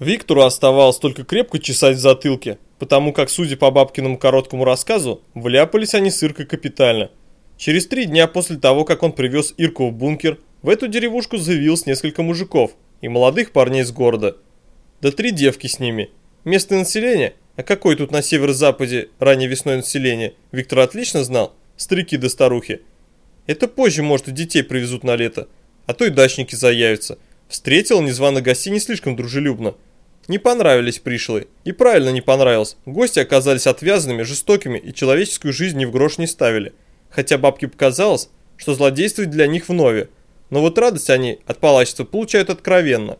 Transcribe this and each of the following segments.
Виктору оставалось только крепко чесать в затылке, потому как, судя по бабкиному короткому рассказу, вляпались они с Иркой капитально. Через три дня после того, как он привез Ирку в бункер, в эту деревушку заявилось несколько мужиков и молодых парней с города. Да три девки с ними. Местное население, а какое тут на северо-западе ранней весной население, Виктор отлично знал, старики да старухи. Это позже, может, и детей привезут на лето, а то и дачники заявятся. Встретил незваных гостей не слишком дружелюбно. Не понравились пришлые. И правильно не понравилось. Гости оказались отвязанными, жестокими и человеческую жизнь ни в грош не ставили. Хотя бабке показалось, что злодействовать для них вновь. Но вот радость они от палачества получают откровенно.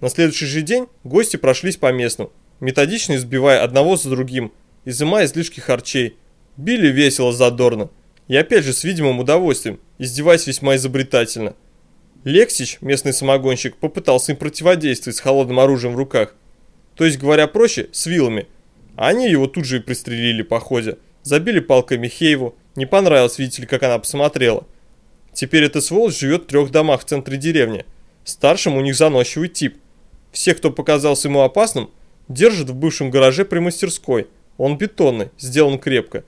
На следующий же день гости прошлись по местным, методично избивая одного за другим, изымая излишки харчей. Били весело задорно. И опять же с видимым удовольствием, издеваясь весьма изобретательно. Лексич, местный самогонщик, попытался им противодействовать с холодным оружием в руках. То есть, говоря проще, с вилами. А они его тут же и пристрелили по ходе. Забили палками Хейву. Не понравилось, видите ли, как она посмотрела. Теперь эта сволочь живет в трех домах в центре деревни. Старшим у них заносчивый тип. Всех, кто показался ему опасным, держит в бывшем гараже при мастерской. Он бетонный, сделан крепко.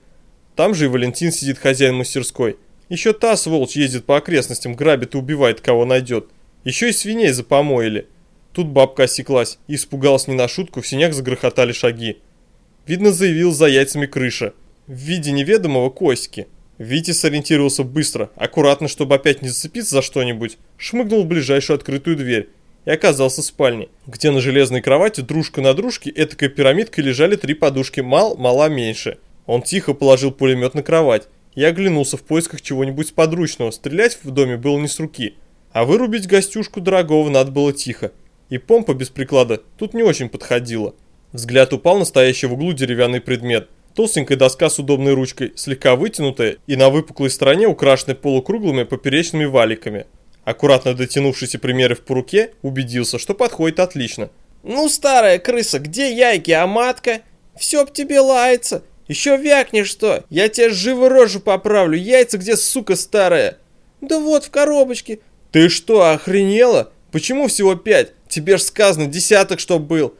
Там же и Валентин сидит хозяин мастерской. Еще та сволочь ездит по окрестностям, грабит и убивает, кого найдет. Еще и свиней запомоили. Тут бабка осеклась и испугалась не на шутку, в синях загрохотали шаги. Видно, заявил за яйцами крыша. В виде неведомого Коськи. Витя сориентировался быстро, аккуратно, чтобы опять не зацепиться за что-нибудь, шмыгнул в ближайшую открытую дверь и оказался в спальне, где на железной кровати дружка на дружке этакой пирамидкой лежали три подушки мал, мала, меньше. Он тихо положил пулемет на кровать и оглянулся в поисках чего-нибудь подручного, стрелять в доме было не с руки. А вырубить гостюшку дорогого надо было тихо, и помпа без приклада тут не очень подходила. Взгляд упал на стоящий в углу деревянный предмет – Толстенькая доска с удобной ручкой, слегка вытянутая и на выпуклой стороне украшенная полукруглыми поперечными валиками. Аккуратно дотянувшись и примерив по руке, убедился, что подходит отлично. «Ну, старая крыса, где яйки, а матка? Все б тебе лается. Еще вякнешь что? Я тебе живо рожу поправлю. Яйца где, сука старая?» «Да вот, в коробочке». «Ты что, охренела? Почему всего пять? Тебе ж сказано, десяток чтоб был».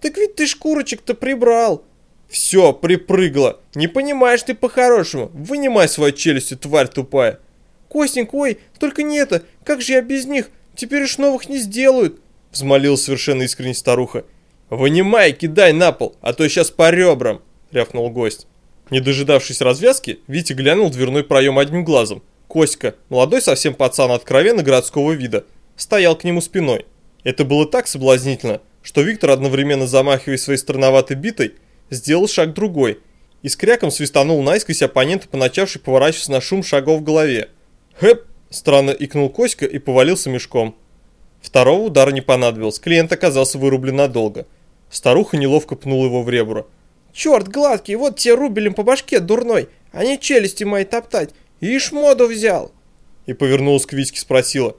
«Так ведь ты шкурочек-то прибрал». Все, припрыгла. Не понимаешь ты по-хорошему. Вынимай свою челюсть, тварь тупая. Костенька, ой, только не это. Как же я без них? Теперь уж новых не сделают. Взмолилась совершенно искренне старуха. Вынимай, кидай на пол, а то сейчас по ребрам, рявкнул гость. Не дожидавшись развязки, Витя глянул в дверной проем одним глазом. Коська, молодой совсем пацан откровенно городского вида, стоял к нему спиной. Это было так соблазнительно, что Виктор, одновременно замахиваясь своей странноватой битой, сделал шаг другой и с кряком свистанул наискось оппонента, поначавший поворачиваться на шум шагов в голове. «Хэп!» – странно икнул Коська и повалился мешком. Второго удара не понадобилось, клиент оказался вырублен надолго. Старуха неловко пнула его в ребра. «Черт гладкий, вот тебе рубелем по башке, дурной, а не челюсти мои топтать, ишь моду взял!» И повернулась к Витьке спросила.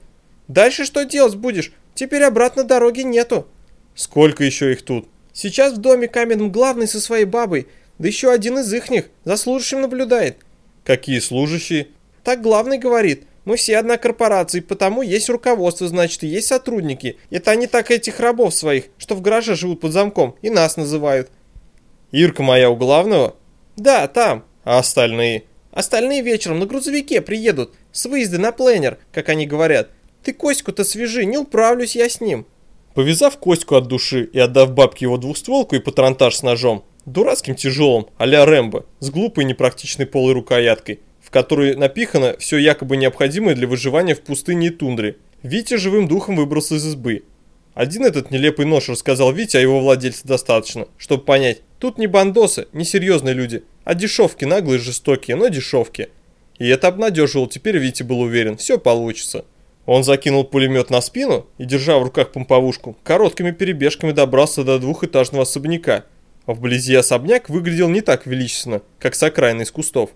«Дальше что делать будешь? Теперь обратно дороги нету». «Сколько еще их тут?» Сейчас в доме каменном главный со своей бабой, да еще один из ихних, за служащим наблюдает. Какие служащие? Так главный говорит. Мы все одна корпорация, потому есть руководство, значит, и есть сотрудники. Это они так этих рабов своих, что в гараже живут под замком, и нас называют. Ирка моя у главного? Да, там. А остальные? Остальные вечером на грузовике приедут, с выезда на пленер, как они говорят. Ты Коську-то свяжи, не управлюсь я с ним. Повязав Коську от души и отдав бабке его двухстволку и патронтаж с ножом, дурацким тяжелым, а-ля Рэмбо, с глупой непрактичной полой рукояткой, в которой напихано все якобы необходимое для выживания в пустыне и тундре, Витя живым духом выбрался из избы. Один этот нелепый нож рассказал Витя, а его владельца достаточно, чтобы понять, тут не бандосы, не серьезные люди, а дешевки, наглые, жестокие, но дешевки. И это обнадеживало, теперь Витя был уверен, все получится. Он закинул пулемет на спину и, держа в руках помповушку, короткими перебежками добрался до двухэтажного особняка. Вблизи особняк выглядел не так величественно, как с окраины из кустов.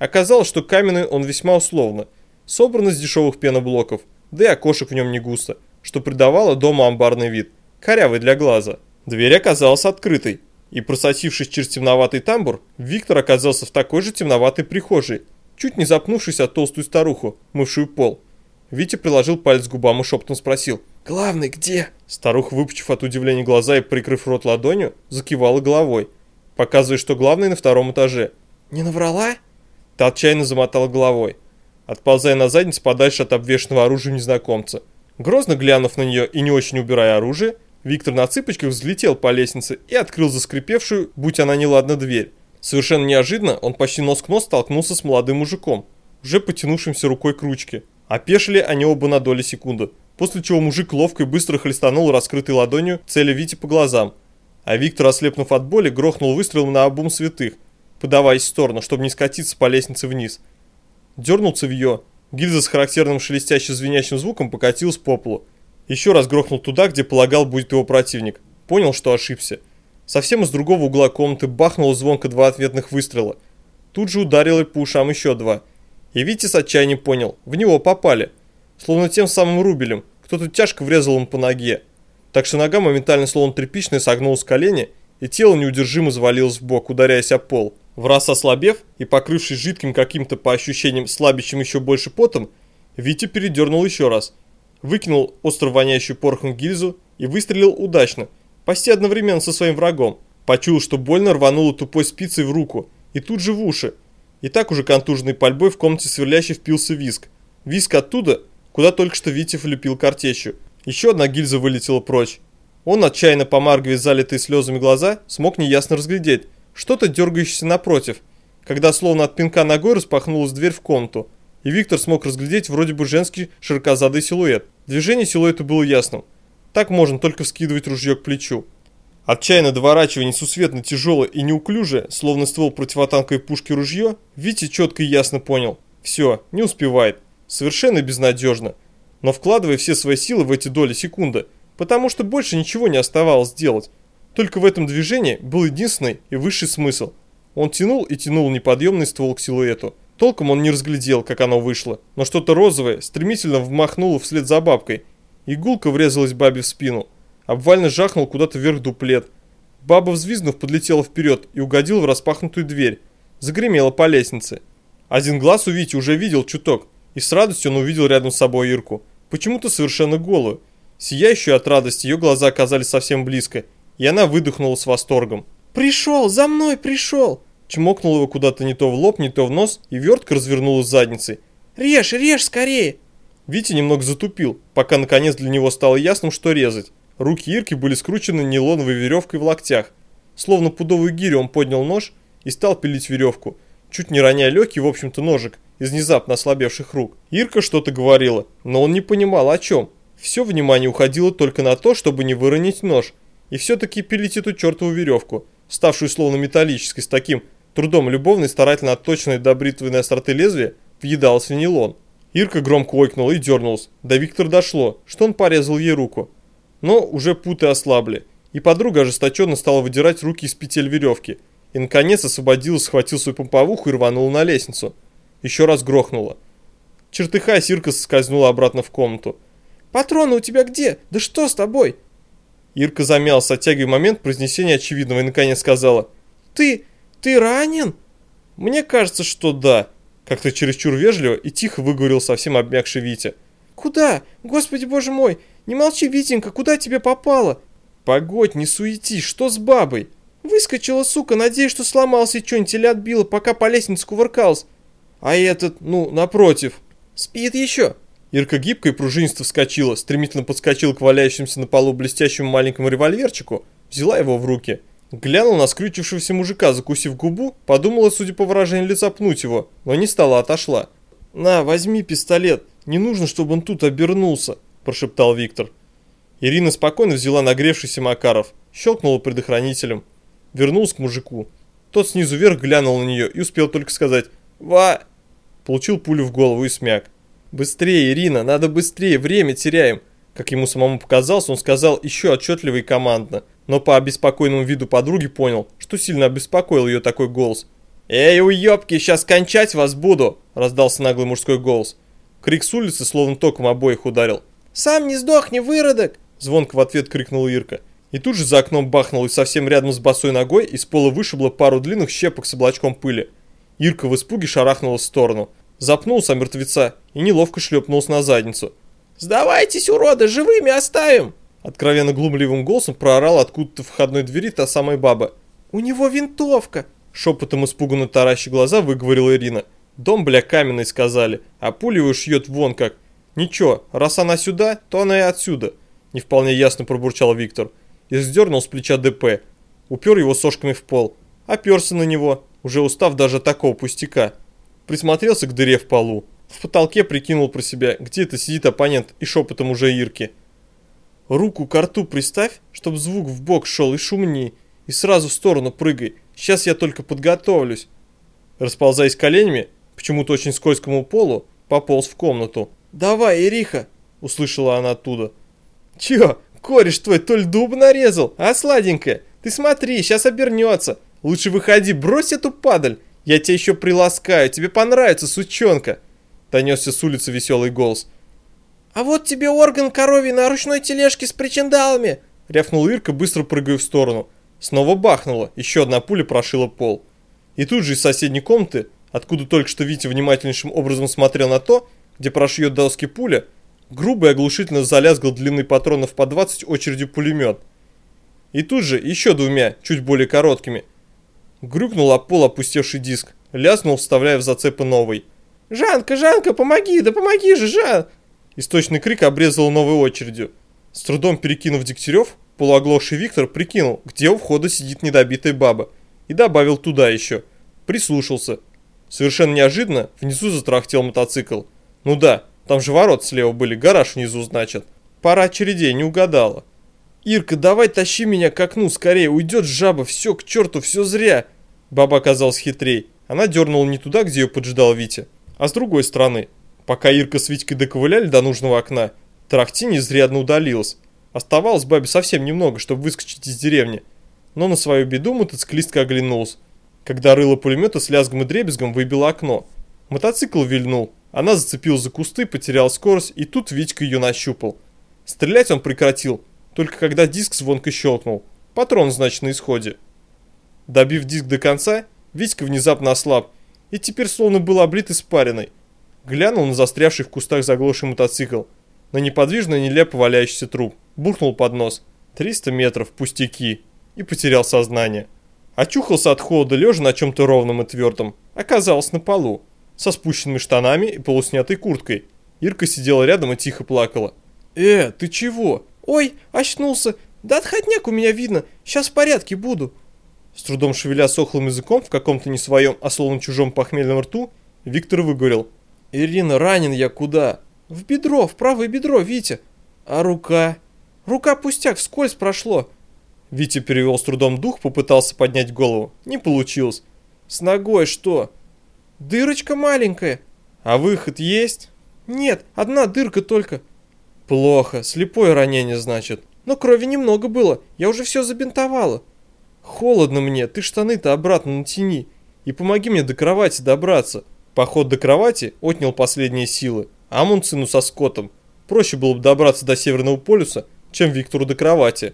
Оказалось, что каменный он весьма условно, собран из дешевых пеноблоков, да и окошек в нем не густо, что придавало дому амбарный вид, корявый для глаза. Дверь оказалась открытой, и просочившись через темноватый тамбур, Виктор оказался в такой же темноватой прихожей, чуть не запнувшись от толстую старуху, мывшую пол. Витя приложил палец к губам и шепотом спросил. Главный где?» Старуха, выпучив от удивления глаза и прикрыв рот ладонью, закивала головой, показывая, что главный на втором этаже. «Не наврала?» Та отчаянно замотала головой, отползая на задницу подальше от обвешанного оружия незнакомца. Грозно глянув на нее и не очень убирая оружие, Виктор на цыпочках взлетел по лестнице и открыл заскрипевшую, будь она неладна, дверь. Совершенно неожиданно он почти нос к нос столкнулся с молодым мужиком, уже потянувшимся рукой к ручке. Опешили они оба на доли секунды, после чего мужик ловко и быстро хлестанул раскрытой ладонью целя Вите по глазам. А Виктор, ослепнув от боли, грохнул выстрелом на обум святых, подаваясь в сторону, чтобы не скатиться по лестнице вниз. Дернул цевье, гильза с характерным шелестящим звенящим звуком покатилась по полу. Еще раз грохнул туда, где полагал будет его противник. Понял, что ошибся. Совсем из другого угла комнаты бахнуло звонко два ответных выстрела. Тут же ударило по ушам еще два. И Витя с отчаянием понял, в него попали. Словно тем самым рубелем, кто-то тяжко врезал ему по ноге. Так что нога моментально словно тряпичная согнулась с колени, и тело неудержимо завалилось в бок, ударяясь о пол. В раз ослабев и покрывшись жидким каким-то по ощущениям слабящим еще больше потом, Витя передернул еще раз – выкинул остро воняющую порохом гильзу и выстрелил удачно, почти одновременно со своим врагом. Почуял, что больно рвануло тупой спицей в руку и тут же в уши. И так уже контуженной пальбой в комнате сверлящий впился виск. Виск оттуда, куда только что Витя влепил картечью. Еще одна гильза вылетела прочь. Он, отчаянно помаргивая залитые слезами глаза, смог неясно разглядеть что-то дергающееся напротив, когда словно от пинка ногой распахнулась дверь в комнату, и Виктор смог разглядеть вроде бы женский широкозадый силуэт. Движение силуэта было ясным. Так можно только вскидывать ружье к плечу. Отчаянно доворачивая несусветно тяжелое и неуклюжее, словно ствол противотанковой пушки ружье, Витя четко и ясно понял. Все, не успевает. Совершенно безнадежно. Но вкладывая все свои силы в эти доли секунды, потому что больше ничего не оставалось сделать. Только в этом движении был единственный и высший смысл. Он тянул и тянул неподъемный ствол к силуэту. Толком он не разглядел, как оно вышло, но что-то розовое стремительно вмахнуло вслед за бабкой. Игулка врезалась бабе в спину. Обвально жахнул куда-то вверх дуплет. Баба, взвизгнув, подлетела вперед и угодила в распахнутую дверь. Загремела по лестнице. Один глаз у Вити уже видел чуток, и с радостью он увидел рядом с собой Ирку. Почему-то совершенно голую. Сияющую от радости ее глаза оказались совсем близко, и она выдохнула с восторгом. «Пришел! За мной пришел!» чмокнул его куда-то не то в лоб, не то в нос, и вертка развернулась задницей. «Режь, режь скорее!» Витя немного затупил, пока наконец для него стало ясным, что резать. Руки Ирки были скручены нейлоновой веревкой в локтях. Словно пудовую гирю он поднял нож и стал пилить веревку, чуть не роняя легкий, в общем-то, ножик из внезапно ослабевших рук. Ирка что-то говорила, но он не понимал о чем. Все внимание уходило только на то, чтобы не выронить нож, и все-таки пилить эту чертову веревку, ставшую словно металлической, с таким Трудом любовной, старательно отточенной до бритвенной остроты лезвия, въедалась в нейлон. Ирка громко ойкнула и дернулась. До Виктора дошло, что он порезал ей руку. Но уже путы ослабли, и подруга ожесточенно стала выдирать руки из петель веревки. И наконец освободилась, схватил свою помповуху и рванула на лестницу. Еще раз грохнула. Чертыхаясь, Ирка соскользнула обратно в комнату. «Патроны у тебя где? Да что с тобой?» Ирка замялась, оттягивая момент произнесения очевидного, и наконец сказала. «Ты... «Ты ранен?» «Мне кажется, что да», — как-то чересчур вежливо и тихо выговорил совсем обмякший Витя. «Куда? Господи боже мой! Не молчи, Витенька, куда тебе попало?» «Погодь, не суетись, что с бабой?» «Выскочила, сука, надеюсь, что сломался что-нибудь или отбила, пока по лестнице кувыркалась. А этот, ну, напротив». «Спит еще?» Ирка гибко и пружинисто вскочила, стремительно подскочила к валяющемуся на полу блестящему маленькому револьверчику, взяла его в руки — Глянул на скрючившегося мужика, закусив губу, подумала, судя по выражению лица, пнуть его, но не стала, отошла. «На, возьми пистолет, не нужно, чтобы он тут обернулся», – прошептал Виктор. Ирина спокойно взяла нагревшийся Макаров, щелкнула предохранителем, вернулась к мужику. Тот снизу вверх глянул на нее и успел только сказать «Ва!» Получил пулю в голову и смяк. «Быстрее, Ирина, надо быстрее, время теряем!» Как ему самому показалось, он сказал еще отчетливо и командно – но по обеспокоенному виду подруги понял, что сильно обеспокоил ее такой голос. «Эй, уёбки, сейчас кончать вас буду!» – раздался наглый мужской голос. Крик с улицы словно током обоих ударил. «Сам не сдохни, выродок!» – звонко в ответ крикнула Ирка. И тут же за окном бахнул и совсем рядом с босой ногой из пола вышибло пару длинных щепок с облачком пыли. Ирка в испуге шарахнула в сторону. Запнулся мертвеца и неловко шлепнулся на задницу. Сдавайтесь, уроды, живыми оставим!» Откровенно глумливым голосом проорал откуда-то в входной двери та самая баба. «У него винтовка!» Шепотом испуганно таращи глаза выговорила Ирина. «Дом, бля, каменный, сказали, а пули его шьет вон как. Ничего, раз она сюда, то она и отсюда», не вполне ясно пробурчал Виктор. И сдернул с плеча ДП. Упер его сошками в пол. Оперся на него, уже устав даже такого пустяка. Присмотрелся к дыре в полу. В потолке прикинул про себя, где это сидит оппонент и шепотом уже Ирки. Руку к рту приставь, чтобы звук в бок шел и шумней, и сразу в сторону прыгай. Сейчас я только подготовлюсь. Расползаясь коленями, почему-то очень скользкому полу, пополз в комнату. «Давай, Ириха!» – услышала она оттуда. «Чё, кореш твой то ли дуб нарезал, а, сладенькая? Ты смотри, сейчас обернется. Лучше выходи, брось эту падаль. Я тебя еще приласкаю, тебе понравится, сучонка!» Донесся с улицы веселый голос. «А вот тебе орган коровий на ручной тележке с причиндалами!» Рявкнул Ирка, быстро прыгая в сторону. Снова бахнуло, еще одна пуля прошила пол. И тут же из соседней комнаты, откуда только что Витя внимательнейшим образом смотрел на то, где прошьет доски пуля, грубо и оглушительно залязгал длинный патронов по 20 очередью пулемет. И тут же еще двумя, чуть более короткими. Грюкнул о пол опустевший диск, ляснул, вставляя в зацепы новый. «Жанка, Жанка, помоги, да помоги же, Жан!» Источный крик обрезал новой очередью. С трудом перекинув Дегтярев, полуоглохший Виктор прикинул, где у входа сидит недобитая баба, и добавил туда еще. Прислушался. Совершенно неожиданно внизу затрахтел мотоцикл. Ну да, там же ворот слева были, гараж внизу, значит. Пара очередей, не угадала. «Ирка, давай тащи меня к окну, скорее, уйдет жаба, все, к черту, все зря!» Баба оказалась хитрей. Она дернула не туда, где ее поджидал Витя, а с другой стороны. Пока Ирка с Витькой доковыляли до нужного окна, Трахтин изрядно удалилась. Оставалось бабе совсем немного, чтобы выскочить из деревни. Но на свою беду мотоциклистка оглянулась. Когда рыло пулемета с лязгом и дребезгом выбило окно. Мотоцикл вильнул, она зацепилась за кусты, потеряла скорость, и тут Витька ее нащупал. Стрелять он прекратил, только когда диск звонко щелкнул. Патрон, значит, на исходе. Добив диск до конца, Витька внезапно ослаб, и теперь словно был облит испариной. Глянул на застрявший в кустах заглохший мотоцикл, на неподвижно нелепо валяющийся труп, буркнул под нос. 300 метров, пустяки, и потерял сознание. Очухался от холода лежа на чем-то ровном и твердом, оказался на полу со спущенными штанами и полуснятой курткой. Ирка сидела рядом и тихо плакала. «Э, ты чего?» «Ой, очнулся! Да отходняк у меня видно, сейчас в порядке буду!» С трудом шевеля сохлым языком в каком-то не своем, а словно чужом похмельном рту, Виктор выговорил. «Ирина, ранен я куда?» «В бедро, в правое бедро, Витя!» «А рука?» «Рука пустяк, вскользь прошло!» Витя перевел с трудом дух, попытался поднять голову. Не получилось. «С ногой что?» Дырочка маленькая. А выход есть? Нет, одна дырка только. Плохо, слепое ранение, значит. Но крови немного было, я уже все забинтовала. Холодно мне, ты штаны-то обратно натяни. И помоги мне до кровати добраться. Поход до кровати отнял последние силы. Амундсену со Скоттом. Проще было бы добраться до Северного полюса, чем Виктору до кровати.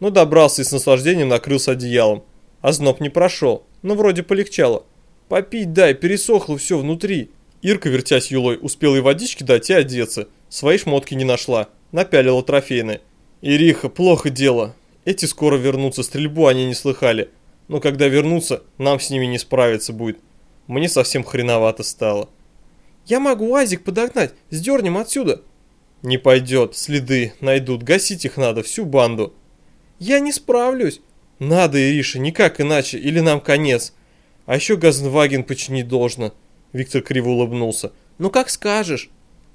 Но добрался и с наслаждением накрылся одеялом. А зноб не прошел, но вроде полегчало. Попить дай, пересохло все внутри. Ирка, вертясь юлой, успела и водички дать, и одеться. Свои шмотки не нашла. Напялила трофейные. Ириха, плохо дело. Эти скоро вернутся, стрельбу они не слыхали. Но когда вернутся, нам с ними не справиться будет. Мне совсем хреновато стало. Я могу Азик подогнать, сдернем отсюда. Не пойдет, следы найдут, гасить их надо, всю банду. Я не справлюсь. Надо, Ириша, никак иначе, или нам конец. А еще Газенваген починить должно. Виктор криво улыбнулся. Ну как скажешь.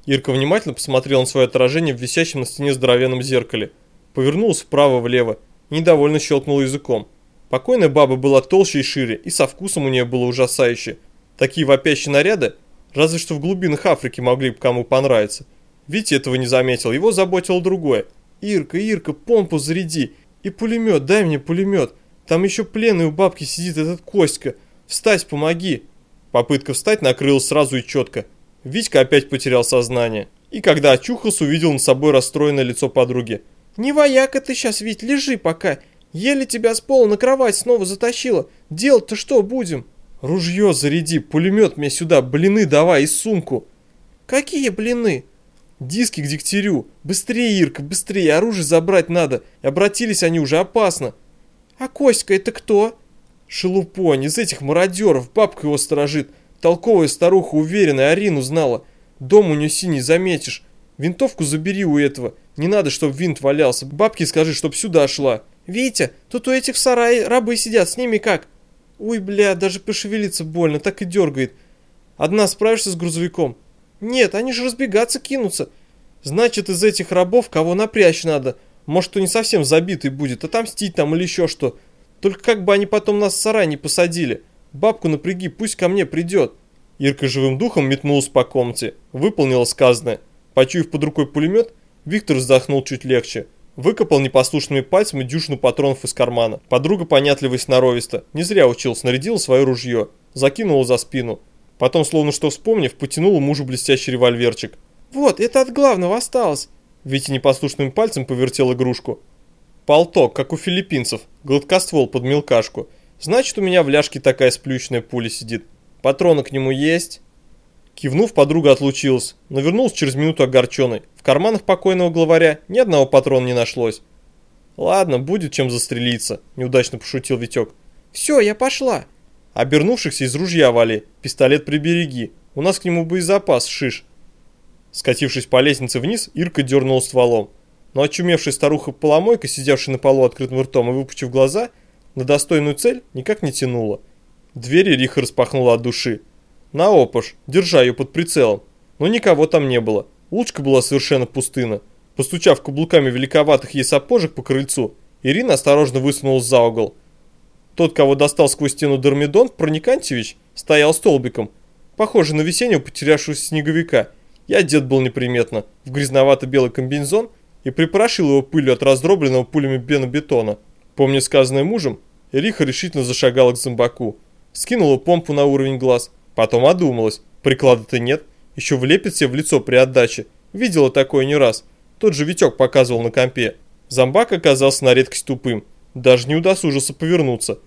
Ирка внимательно посмотрела на свое отражение в висящем на стене здоровенном зеркале. Повернулась вправо-влево. Недовольно щелкнула языком. Покойная баба была толще и шире, и со вкусом у нее было ужасающе. Такие вопящие наряды, разве что в глубинах Африки могли бы кому понравиться. Витя этого не заметил, его заботило другое. «Ирка, Ирка, помпу заряди! И пулемет, дай мне пулемет! Там еще пленный у бабки сидит этот Костька!» Встать, помоги!» Попытка встать накрылась сразу и четко. Витька опять потерял сознание. И когда очухался, увидел над собой расстроенное лицо подруги. «Не вояка ты сейчас, Вить, лежи пока. Еле тебя с пола на кровать снова затащила. Делать-то что будем?» «Ружье заряди, пулемет мне сюда, блины давай и сумку». «Какие блины?» Диски к дегтярю. Быстрее, Ирка, быстрее, оружие забрать надо. Обратились они уже, опасно. А Коська это кто? Шелупонь, из этих мародеров, бабка его сторожит. Толковая старуха, уверенная, Арину знала. Дом у нее синий, заметишь. Винтовку забери у этого. Не надо, чтобы винт валялся. Бабке скажи, чтоб сюда шла. Витя, тут у этих в сарае рабы сидят, с ними как? Ой, бля, даже пошевелиться больно, так и дергает. Одна справишься с грузовиком? Нет, они же разбегаться кинутся. Значит, из этих рабов кого напрячь надо. Может, кто не совсем забитый будет, отомстить там или еще что. Только как бы они потом нас в сарай не посадили. Бабку напряги, пусть ко мне придет. Ирка живым духом метнулась по комнате, выполнила сказанное. Почуяв под рукой пулемет, Виктор вздохнул чуть легче. Выкопал непослушными пальцами дюжину патронов из кармана. Подруга, понятливая сноровисто, не зря учился, снарядила свое ружье, закинула за спину. Потом, словно что вспомнив, потянула мужу блестящий револьверчик. «Вот, это от главного осталось!» Витя непослушным пальцем повертел игрушку. «Полток, как у филиппинцев, гладкоствол под мелкашку. Значит, у меня в ляжке такая сплющенная пуля сидит. Патроны к нему есть?» Кивнув, подруга отлучилась, но вернулась через минуту огорченной. В карманах покойного главаря ни одного патрона не нашлось. «Ладно, будет чем застрелиться», – неудачно пошутил Витек. «Все, я пошла». Обернувшихся из ружья вали, пистолет прибереги, у нас к нему боезапас, шиш. Скатившись по лестнице вниз, Ирка дернула стволом. Но очумевшая старуха-поломойка, сидевшая на полу открытым ртом и выпучив глаза, на достойную цель никак не тянула. Двери Риха распахнула от души. На опаш, держа ее под прицелом. Но никого там не было. Улочка была совершенно пустына. Постучав каблуками великоватых ей сапожек по крыльцу, Ирина осторожно высунулась за угол. Тот, кого достал сквозь стену Дормидон, Проникантьевич, стоял столбиком, похожий на весеннего потерявшегося снеговика, и одет был неприметно, в грязновато-белый комбинезон и припорошил его пылью от раздробленного пулями бенобетона. Помня сказанное мужем, Эриха решительно зашагала к зомбаку, скинула помпу на уровень глаз, потом одумалась, приклада-то нет, еще влепит себе в лицо при отдаче, видела такое не раз, тот же Витек показывал на компе. Зомбак оказался на редкость тупым, даже не удосужился повернуться.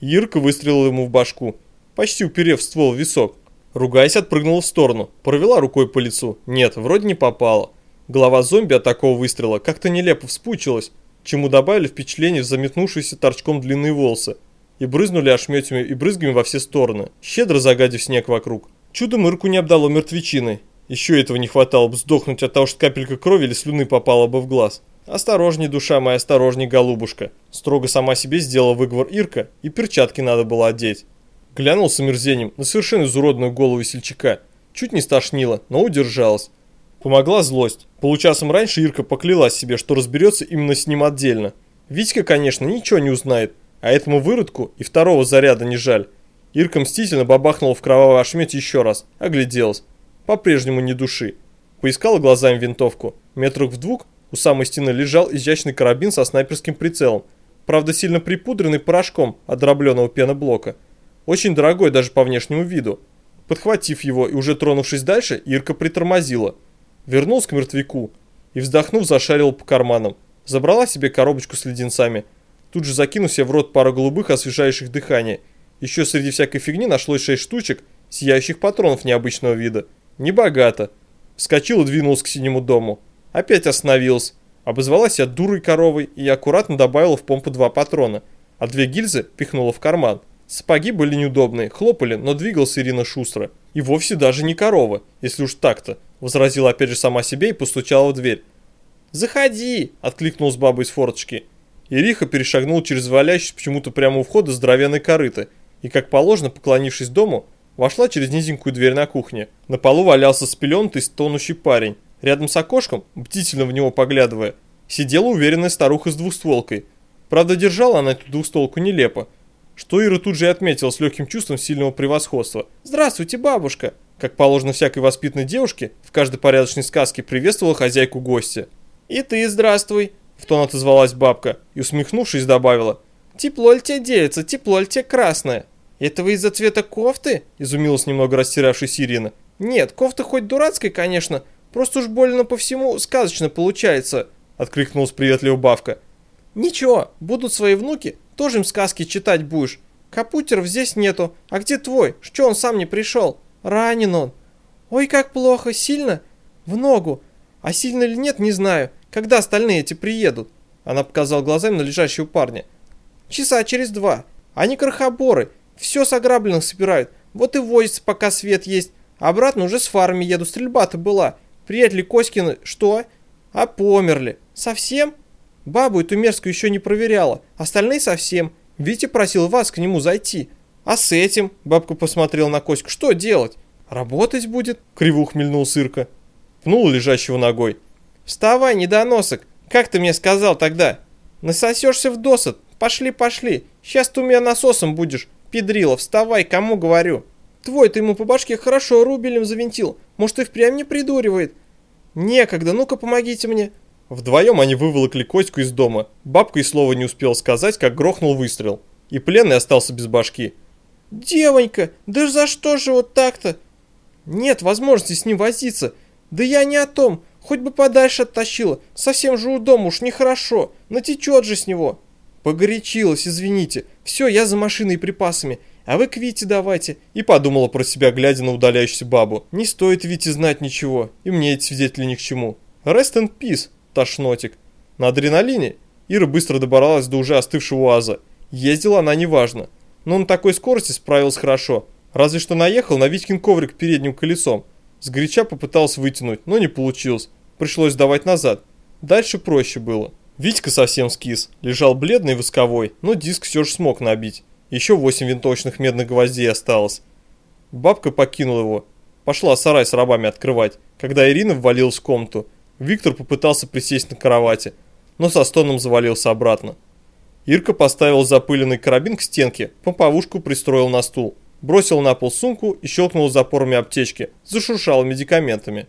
Ирка выстрелила ему в башку, почти уперев ствол в висок. Ругаясь, отпрыгнула в сторону, провела рукой по лицу. Нет, вроде не попала. Голова зомби от такого выстрела как-то нелепо вспучилась, чему добавили впечатление в заметнувшиеся торчком длинные волосы. И брызнули ошметями и брызгами во все стороны, щедро загадив снег вокруг. Чудом Ирку не обдало мертвечиной. Еще этого не хватало бы сдохнуть от того, что капелька крови или слюны попала бы в глаз. «Осторожней, душа моя, осторожней, голубушка!» Строго сама себе сделала выговор Ирка, и перчатки надо было одеть. Глянул с омерзением на совершенно изуродную голову весельчака. Чуть не стошнило, но удержалась. Помогла злость. Получасом раньше Ирка поклялась себе, что разберется именно с ним отдельно. Витька, конечно, ничего не узнает, а этому выродку и второго заряда не жаль. Ирка мстительно бабахнула в кровавый ошмет еще раз, огляделась. По-прежнему ни души. Поискала глазами винтовку. Метрах в двух у самой стены лежал изящный карабин со снайперским прицелом, правда сильно припудренный порошком от дробленого пеноблока. Очень дорогой даже по внешнему виду. Подхватив его и уже тронувшись дальше, Ирка притормозила. Вернулась к мертвяку и, вздохнув, зашарила по карманам. Забрала себе коробочку с леденцами. Тут же закинув себе в рот пару голубых, освежающих дыхание. Еще среди всякой фигни нашлось шесть штучек, сияющих патронов необычного вида. Небогато. Вскочил и двинулась к синему дому. Опять остановилась, обозвала себя дурой коровой и аккуратно добавила в помпу два патрона, а две гильзы пихнула в карман. Сапоги были неудобные, хлопали, но двигался Ирина шустро. И вовсе даже не корова, если уж так-то, возразила опять же сама себе и постучала в дверь. «Заходи!» – откликнулась баба из форточки. Ириха перешагнул через валяющийся почему-то прямо у входа здоровенной корыто и, как положено, поклонившись дому, вошла через низенькую дверь на кухне. На полу валялся спеленутый стонущий парень, Рядом с окошком, бдительно в него поглядывая, сидела уверенная старуха с двухстволкой. Правда, держала она эту двухстволку нелепо, что Ира тут же и отметила с легким чувством сильного превосходства. «Здравствуйте, бабушка!» Как положено всякой воспитанной девушке, в каждой порядочной сказке приветствовала хозяйку гостя. «И ты здравствуй!» – в тон отозвалась бабка и, усмехнувшись, добавила. «Тепло ли тебе девица, тепло ли тебе красное?» «Это вы из-за цвета кофты?» – изумилась немного растерявшись Ирина. «Нет, кофта хоть дурацкая, конечно, Просто уж больно по всему сказочно получается», — откликнулась приветливо Бавка. «Ничего, будут свои внуки, тоже им сказки читать будешь. Капутеров здесь нету. А где твой? Что он сам не пришел? Ранен он. Ой, как плохо, сильно? В ногу. А сильно или нет, не знаю. Когда остальные эти приедут? Она показала глазами на лежащего парня. Часа через два. Они крохоборы. Все с ограбленных собирают. Вот и возятся, пока свет есть. Обратно уже с фарами еду. Стрельба-то была. Приятели Коськины, что? А померли. Совсем? Бабу эту мерзкую еще не проверяла. Остальные совсем. Витя просил вас к нему зайти. А с этим, бабка посмотрела на Коську, что делать? Работать будет? Криво ухмельнулся Ирка. Пнул лежащего ногой. Вставай, недоносок. Как ты мне сказал тогда? Насосешься в досад. Пошли, пошли. Сейчас ты у меня насосом будешь. Педрила, вставай, кому говорю. Твой ты ему по башке хорошо рубелем завинтил. Может, и впрямь не придуривает. Некогда, ну-ка помогите мне. Вдвоем они выволокли Коську из дома. Бабка и слова не успел сказать, как грохнул выстрел. И пленный остался без башки. «Девонька, да за что же вот так-то?» «Нет возможности с ним возиться. Да я не о том. Хоть бы подальше оттащила. Совсем же у дома уж нехорошо. Натечет же с него». Погорячилась, извините. Все, я за машиной и припасами. А вы к Вите давайте. И подумала про себя, глядя на удаляющуюся бабу. Не стоит Вите знать ничего. И мне эти свидетели ни к чему. Rest in peace, тошнотик. На адреналине Ира быстро добралась до уже остывшего УАЗа. Ездила она неважно. Но на такой скорости справилась хорошо. Разве что наехал на Витькин коврик передним колесом. Сгоряча попытался вытянуть, но не получилось. Пришлось давать назад. Дальше проще было. Витька совсем скис, лежал бледный и восковой, но диск все же смог набить. Еще восемь винтовочных медных гвоздей осталось. Бабка покинула его. Пошла сарай с рабами открывать. Когда Ирина ввалилась в комнату, Виктор попытался присесть на кровати, но со стоном завалился обратно. Ирка поставил запыленный карабин к стенке, помповушку пристроил на стул, бросил на пол сумку и щелкнул запорами аптечки, зашуршал медикаментами.